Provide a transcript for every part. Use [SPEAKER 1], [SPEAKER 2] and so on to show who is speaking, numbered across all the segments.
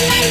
[SPEAKER 1] な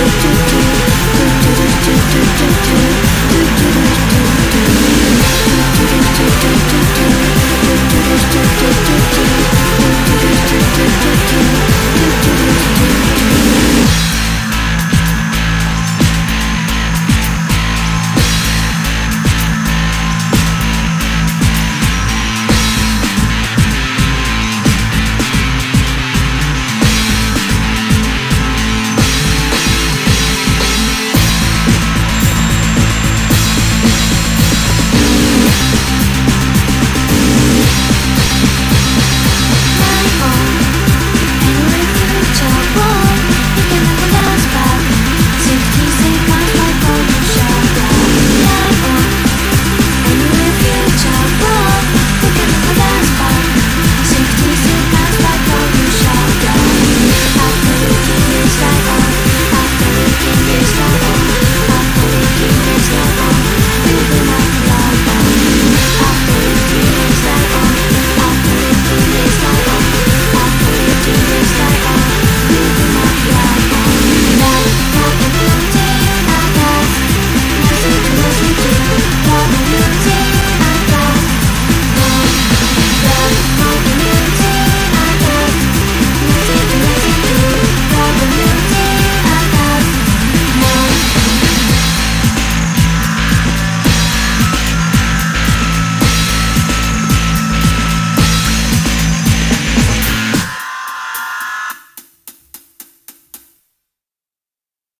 [SPEAKER 2] just